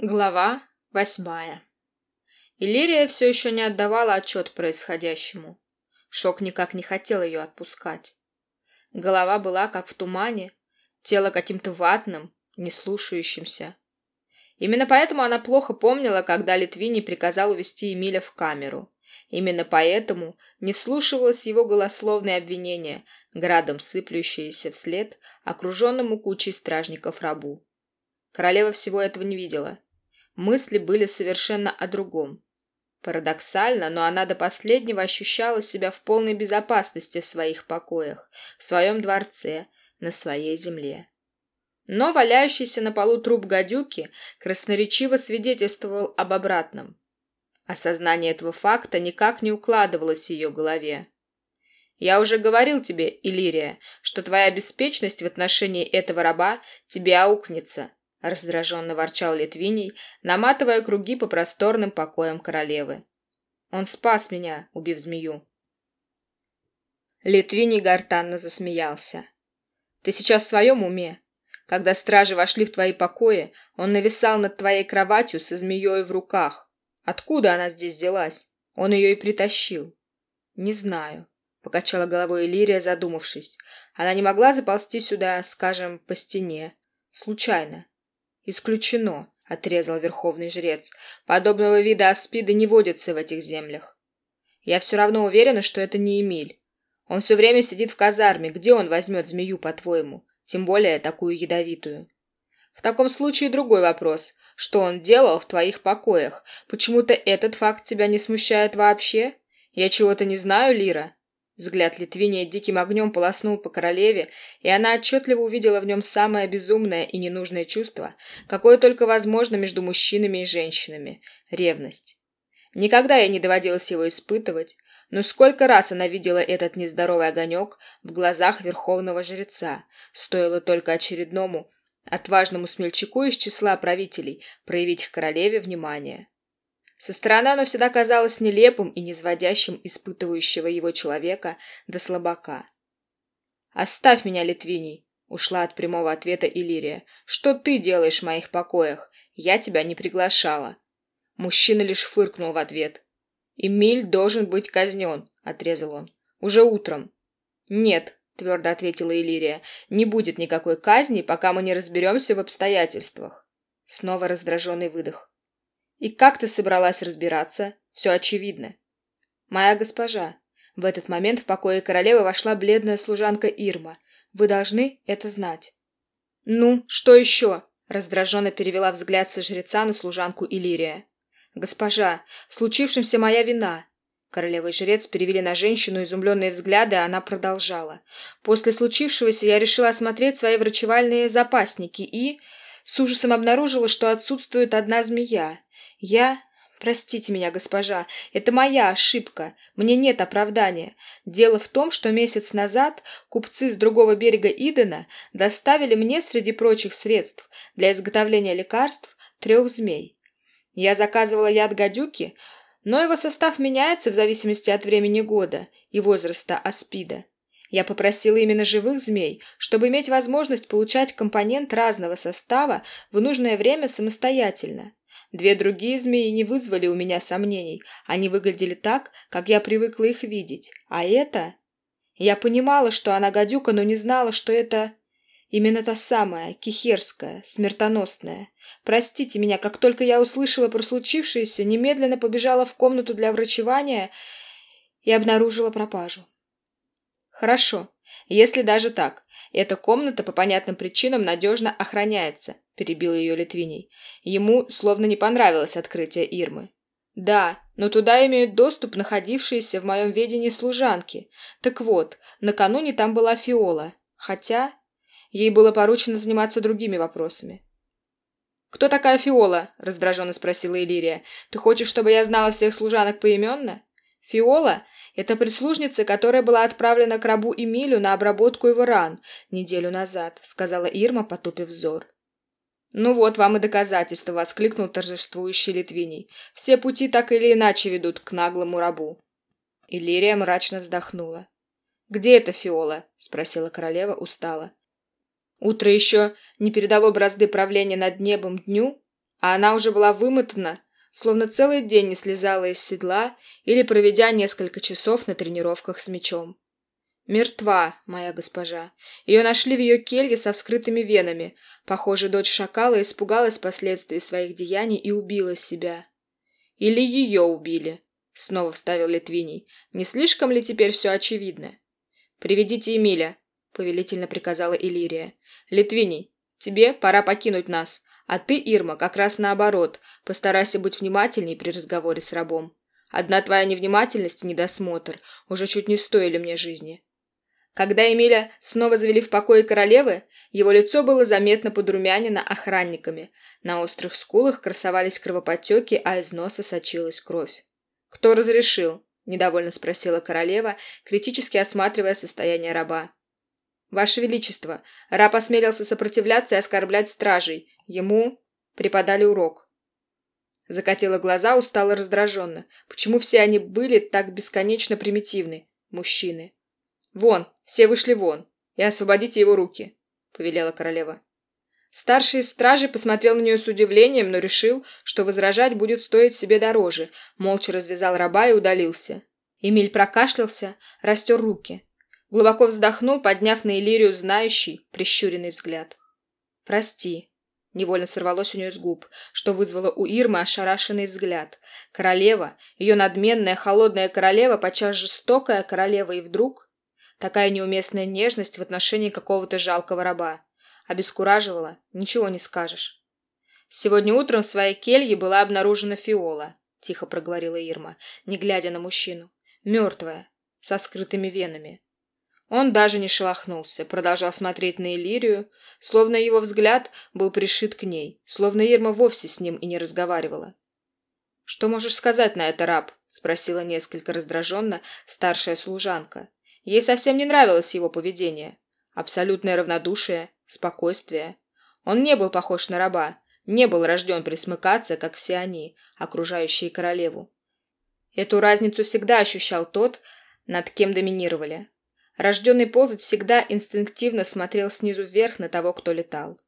Глава восьмая. Иллирия все еще не отдавала отчет происходящему. Шок никак не хотел ее отпускать. Голова была как в тумане, тело каким-то ватным, не слушающимся. Именно поэтому она плохо помнила, когда Литвини приказал увести Эмиля в камеру. Именно поэтому не вслушивалась его голословные обвинения, градом сыплющиеся вслед окруженному кучей стражников рабу. Королева всего этого не видела Мысли были совершенно о другом. Парадоксально, но она до последнего ощущала себя в полной безопасности в своих покоях, в своем дворце, на своей земле. Но валяющийся на полу труп гадюки красноречиво свидетельствовал об обратном. Осознание этого факта никак не укладывалось в ее голове. «Я уже говорил тебе, Иллирия, что твоя беспечность в отношении этого раба тебе аукнется», — раздраженно ворчал Литвиний, наматывая круги по просторным покоям королевы. «Он спас меня, убив змею». Литвиний гортанно засмеялся. «Ты сейчас в своем уме? Когда стражи вошли в твои покои, он нависал над твоей кроватью со змеей в руках. Откуда она здесь взялась? Он ее и притащил». «Не знаю», — покачала головой Лирия, задумавшись. «Она не могла заползти сюда, скажем, по стене. Случайно. «Исключено», — отрезал верховный жрец. «Подобного вида аспиды не водятся в этих землях. Я все равно уверена, что это не Эмиль. Он все время сидит в казарме. Где он возьмет змею, по-твоему? Тем более такую ядовитую». «В таком случае другой вопрос. Что он делал в твоих покоях? Почему-то этот факт тебя не смущает вообще? Я чего-то не знаю, Лира?» Взгляд Литвиния диким огнем полоснул по королеве, и она отчетливо увидела в нем самое безумное и ненужное чувство, какое только возможно между мужчинами и женщинами – ревность. Никогда ей не доводилось его испытывать, но сколько раз она видела этот нездоровый огонек в глазах верховного жреца, стоило только очередному, отважному смельчаку из числа правителей проявить к королеве внимание. Со стороны оно всегда казалось нелепым и низводящим испытывающего его человека до слабака. «Оставь меня, Литвиний!» — ушла от прямого ответа Иллирия. «Что ты делаешь в моих покоях? Я тебя не приглашала». Мужчина лишь фыркнул в ответ. «Эмиль должен быть казнен», — отрезал он. «Уже утром». «Нет», — твердо ответила Иллирия, — «не будет никакой казни, пока мы не разберемся в обстоятельствах». Снова раздраженный выдох. «И как ты собралась разбираться? Все очевидно». «Моя госпожа». В этот момент в покое королевы вошла бледная служанка Ирма. «Вы должны это знать». «Ну, что еще?» Раздраженно перевела взгляд со жреца на служанку Иллирия. «Госпожа, в случившемся моя вина». Королева и жрец перевели на женщину изумленные взгляды, а она продолжала. «После случившегося я решила осмотреть свои врачевальные запасники и...» С ужасом обнаружила, что отсутствует одна змея. Я... Простите меня, госпожа, это моя ошибка. Мне нет оправдания. Дело в том, что месяц назад купцы с другого берега Идена доставили мне среди прочих средств для изготовления лекарств трех змей. Я заказывала яд гадюки, но его состав меняется в зависимости от времени года и возраста аспида. Я попросила именно живых змей, чтобы иметь возможность получать компонент разного состава в нужное время самостоятельно. Две другие змеи не вызвали у меня сомнений. Они выглядели так, как я привыкла их видеть. А это... Я понимала, что она гадюка, но не знала, что это... Именно та самая, кихерская, смертоносная. Простите меня, как только я услышала про случившееся, немедленно побежала в комнату для врачевания и обнаружила пропажу. Хорошо, если даже так. Эта комната по понятным причинам надежно охраняется, перебил ее Литвиний. Ему словно не понравилось открытие Ирмы. Да, но туда имеют доступ находившиеся в моем ведении служанки. Так вот, накануне там была Фиола, хотя ей было поручено заниматься другими вопросами. «Кто такая Фиола?» – раздраженно спросила Иллирия. «Ты хочешь, чтобы я знала всех служанок поименно?» «Фиола – это прислужница, которая была отправлена к рабу Эмилю на обработку его ран неделю назад», – сказала Ирма, потупив взор. «Ну вот вам и доказательство», — воскликнул торжествующий Литвиний. «Все пути так или иначе ведут к наглому рабу». Иллирия мрачно вздохнула. «Где эта Фиола?» — спросила королева устало. «Утро еще не передало бразды правления над небом дню?» а она уже была вымотана, словно целый день не слезала из седла или проведя несколько часов на тренировках с мечом. Мертва, моя госпожа. Ее нашли в ее келье со вскрытыми венами. Похоже, дочь шакала испугалась последствий своих деяний и убила себя. Или ее убили, снова вставил Литвиний. Не слишком ли теперь все очевидно? Приведите Эмиля, повелительно приказала Илирия. Литвиний, тебе пора покинуть нас. А ты, Ирма, как раз наоборот. Постарайся быть внимательней при разговоре с рабом. Одна твоя невнимательность и недосмотр уже чуть не стоили мне жизни. Когда Эмиля снова завели в покое королевы, его лицо было заметно подрумянено охранниками. На острых скулах красовались кровоподтеки, а из носа сочилась кровь. «Кто разрешил?» – недовольно спросила королева, критически осматривая состояние раба. «Ваше Величество, раб осмелился сопротивляться и оскорблять стражей. Ему преподали урок». Закатила глаза, устала раздраженно. Почему все они были так бесконечно примитивны? Мужчины. «Вон, все вышли вон, и освободите его руки», — повелела королева. Старший из стражей посмотрел на нее с удивлением, но решил, что возражать будет стоить себе дороже, молча развязал раба и удалился. Эмиль прокашлялся, растер руки. Глубоко вздохнул, подняв на Иллирию знающий, прищуренный взгляд. «Прости», — невольно сорвалось у нее с губ, что вызвало у Ирмы ошарашенный взгляд. Королева, ее надменная, холодная королева, подчас жестокая королева, и вдруг Такая неуместная нежность в отношении какого-то жалкого раба. Обескураживала, ничего не скажешь. Сегодня утром в своей келье была обнаружена фиола, тихо проговорила Ирма, не глядя на мужчину. Мертвая, со скрытыми венами. Он даже не шелохнулся, продолжал смотреть на Элирию, словно его взгляд был пришит к ней, словно Ирма вовсе с ним и не разговаривала. «Что можешь сказать на это, раб?» – спросила несколько раздраженно старшая служанка. Ей совсем не нравилось его поведение. Абсолютное равнодушие, спокойствие. Он не был похож на раба, не был рожден присмыкаться, как все они, окружающие королеву. Эту разницу всегда ощущал тот, над кем доминировали. Рожденный ползать всегда инстинктивно смотрел снизу вверх на того, кто летал.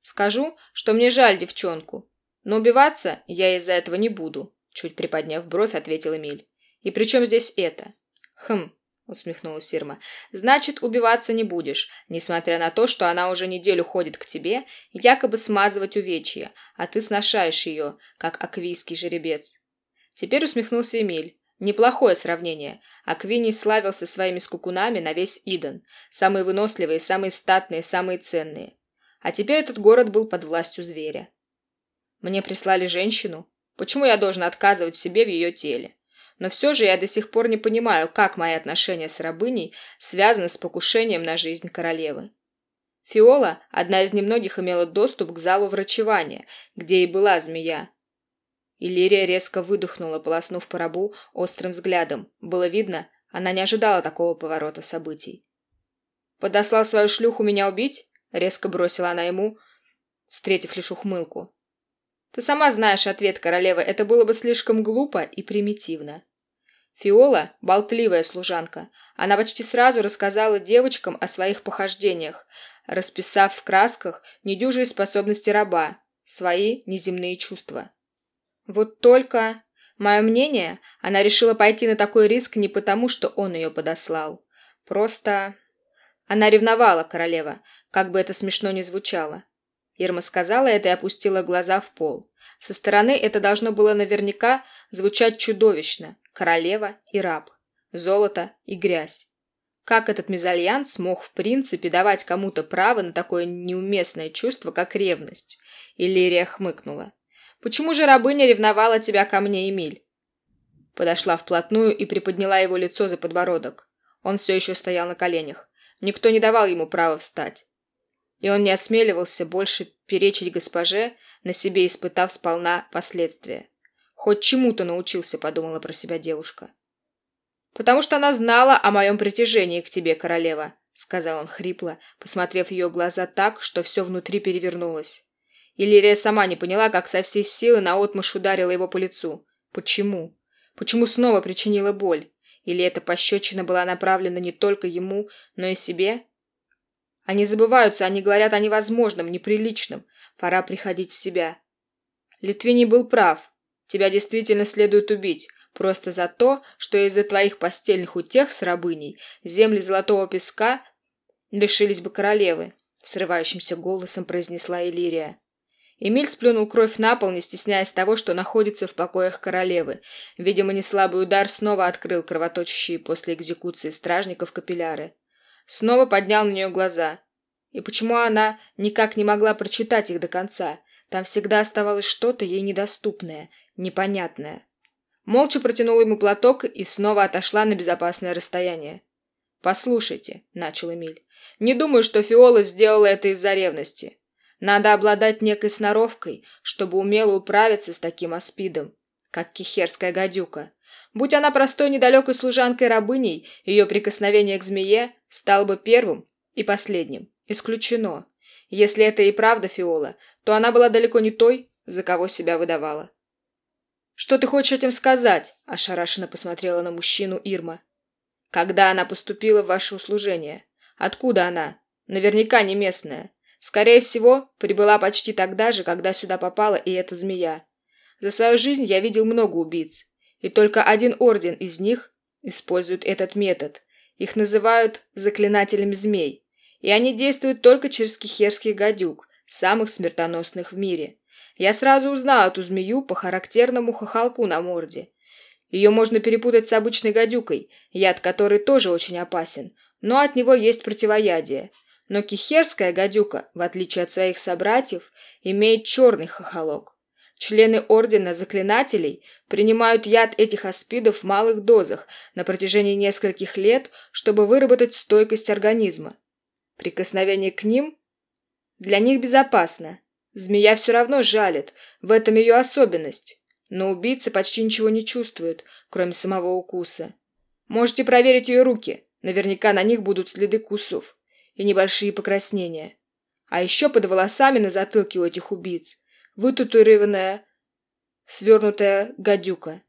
«Скажу, что мне жаль девчонку, но убиваться я из-за этого не буду», чуть приподняв бровь, ответил Эмиль. «И при чем здесь это?» «Хм, — усмехнулась Сирма. «Значит, убиваться не будешь, несмотря на то, что она уже неделю ходит к тебе, якобы смазывать увечья, а ты сношаешь ее, как аквийский жеребец». Теперь усмехнулся Эмиль. Неплохое сравнение. Аквиний славился своими скукунами на весь Иден. Самые выносливые, самые статные, самые ценные. А теперь этот город был под властью зверя. Мне прислали женщину. Почему я должен отказывать себе в ее теле? Но все же я до сих пор не понимаю, как мои отношения с рабыней связаны с покушением на жизнь королевы. Фиола, одна из немногих, имела доступ к залу врачевания, где и была змея. Иллирия резко выдохнула, полоснув по рабу острым взглядом. Было видно, она не ожидала такого поворота событий. «Подослал свою шлюху меня убить?» — резко бросила она ему, встретив лишь ухмылку. Ты сама знаешь ответ королевы, это было бы слишком глупо и примитивно. Фиола – болтливая служанка. Она почти сразу рассказала девочкам о своих похождениях, расписав в красках недюжие способности раба, свои неземные чувства. Вот только, мое мнение, она решила пойти на такой риск не потому, что он ее подослал. Просто... Она ревновала королева, как бы это смешно ни звучало. Ирма сказала это и опустила глаза в пол. Со стороны это должно было наверняка звучать чудовищно. Королева и раб. Золото и грязь. Как этот мезальянс мог в принципе давать кому-то право на такое неуместное чувство, как ревность? Иллирия хмыкнула. «Почему же рабыня ревновала тебя ко мне, Эмиль?» Подошла вплотную и приподняла его лицо за подбородок. Он все еще стоял на коленях. Никто не давал ему права встать и он не осмеливался больше перечить госпоже, на себе испытав сполна последствия. «Хоть чему-то научился», — подумала про себя девушка. «Потому что она знала о моем притяжении к тебе, королева», — сказал он хрипло, посмотрев в ее глаза так, что все внутри перевернулось. Иллирия сама не поняла, как со всей силы наотмашь ударила его по лицу. Почему? Почему снова причинила боль? Или эта пощечина была направлена не только ему, но и себе? Они забываются, они говорят о невозможном, неприличном. Пора приходить в себя. Литвиний был прав. Тебя действительно следует убить, просто за то, что из-за твоих постельных утех с рабыней земли золотого песка лишились бы королевы, срывающимся голосом произнесла Элирия. Эмиль сплюнул кровь на пол, не стесняясь того, что находится в покоях королевы. Видимо, неслабый удар снова открыл кровоточащие после экзекуции стражников капилляры. Снова поднял на нее глаза. И почему она никак не могла прочитать их до конца? Там всегда оставалось что-то ей недоступное, непонятное. Молча протянула ему платок и снова отошла на безопасное расстояние. «Послушайте», — начал Эмиль, — «не думаю, что Фиола сделала это из-за ревности. Надо обладать некой сноровкой, чтобы умело управиться с таким аспидом, как кихерская гадюка. Будь она простой недалекой служанкой-рабыней, ее прикосновение к змее стало бы первым и последним. Исключено. Если это и правда Фиола, то она была далеко не той, за кого себя выдавала. «Что ты хочешь этим сказать?» – ошарашенно посмотрела на мужчину Ирма. «Когда она поступила в ваше услужение? Откуда она? Наверняка не местная. Скорее всего, прибыла почти тогда же, когда сюда попала и эта змея. За свою жизнь я видел много убийц, и только один орден из них использует этот метод. Их называют заклинателями змей, и они действуют только через кихерских гадюк, самых смертоносных в мире. Я сразу узнал эту змею по характерному хохолку на морде. Ее можно перепутать с обычной гадюкой, яд которой тоже очень опасен, но от него есть противоядие – но кихерская гадюка, в отличие от своих собратьев, имеет черный хохолок. Члены Ордена Заклинателей принимают яд этих аспидов в малых дозах на протяжении нескольких лет, чтобы выработать стойкость организма. Прикосновение к ним для них безопасно. Змея все равно жалит, в этом ее особенность. Но убийца почти ничего не чувствует, кроме самого укуса. Можете проверить ее руки, наверняка на них будут следы кусов и небольшие покраснения. А еще под волосами на затылке у этих убийц вытатуированная свернутая гадюка.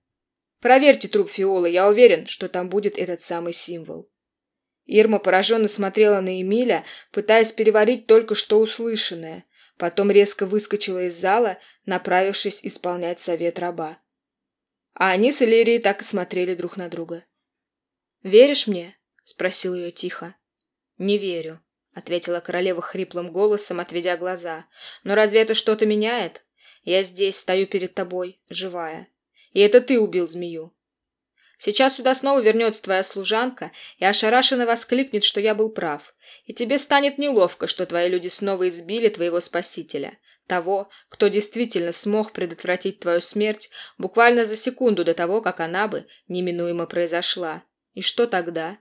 Проверьте труп Фиолы, я уверен, что там будет этот самый символ. Ирма пораженно смотрела на Эмиля, пытаясь переварить только что услышанное. Потом резко выскочила из зала, направившись исполнять совет раба. А они с Элирией так и смотрели друг на друга. «Веришь мне?» — спросил ее тихо. «Не верю», — ответила королева хриплым голосом, отведя глаза. «Но разве это что-то меняет? Я здесь, стою перед тобой, живая. И это ты убил змею. Сейчас сюда снова вернется твоя служанка и ошарашенно воскликнет, что я был прав. И тебе станет неловко, что твои люди снова избили твоего спасителя, того, кто действительно смог предотвратить твою смерть буквально за секунду до того, как она бы неминуемо произошла. И что тогда?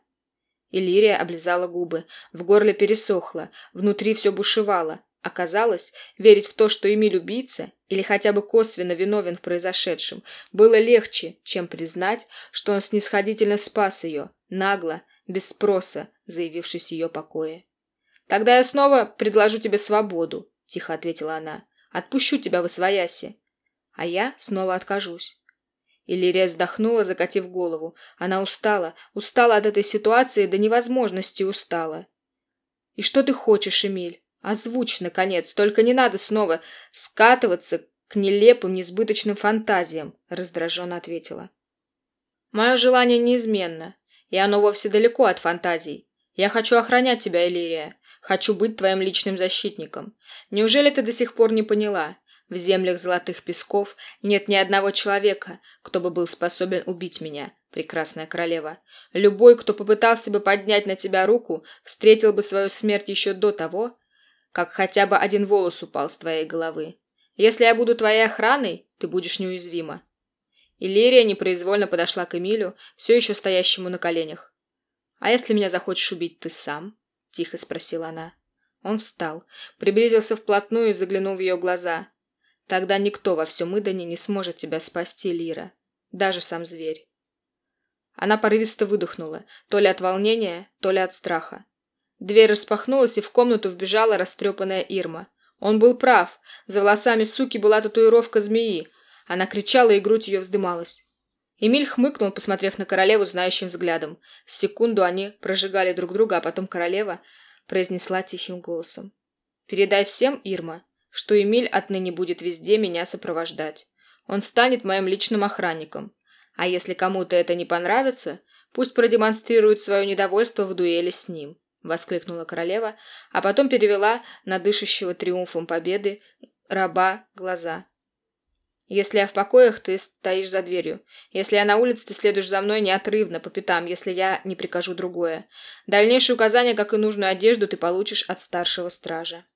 Иллирия облизала губы, в горле пересохло, внутри все бушевало. Оказалось, верить в то, что Эмиль убийца, или хотя бы косвенно виновен в произошедшем, было легче, чем признать, что он снисходительно спас ее, нагло, без спроса, заявившись в ее покое. «Тогда я снова предложу тебе свободу», — тихо ответила она. «Отпущу тебя в освояси». А я снова откажусь. Иллирия вздохнула, закатив голову. Она устала, устала от этой ситуации до невозможности устала. «И что ты хочешь, Эмиль? Озвучь, наконец, только не надо снова скатываться к нелепым, несбыточным фантазиям», раздраженно ответила. «Мое желание неизменно, и оно вовсе далеко от фантазий. Я хочу охранять тебя, Иллирия. Хочу быть твоим личным защитником. Неужели ты до сих пор не поняла? В землях золотых песков нет ни одного человека, кто бы был способен убить меня, прекрасная королева. Любой, кто попытался бы поднять на тебя руку, встретил бы свою смерть еще до того, как хотя бы один волос упал с твоей головы. Если я буду твоей охраной, ты будешь неуязвима. Иллирия непроизвольно подошла к Эмилю, все еще стоящему на коленях. «А если меня захочешь убить ты сам?» – тихо спросила она. Он встал, приблизился вплотную и заглянул в ее глаза. Тогда никто во всем Идане не сможет тебя спасти, Лира. Даже сам зверь. Она порывисто выдохнула, то ли от волнения, то ли от страха. Дверь распахнулась, и в комнату вбежала растрепанная Ирма. Он был прав. За волосами суки была татуировка змеи. Она кричала, и грудь ее вздымалась. Эмиль хмыкнул, посмотрев на королеву знающим взглядом. Секунду они прожигали друг друга, а потом королева произнесла тихим голосом. «Передай всем, Ирма, что Эмиль отныне будет везде меня сопровождать. Он станет моим личным охранником. А если кому-то это не понравится, пусть продемонстрирует свое недовольство в дуэли с ним», — воскликнула королева, а потом перевела на дышащего триумфом победы раба глаза. «Если я в покоях, ты стоишь за дверью. Если я на улице, ты следуешь за мной неотрывно, по пятам, если я не прикажу другое. Дальнейшие указания, как и нужную одежду, ты получишь от старшего стража».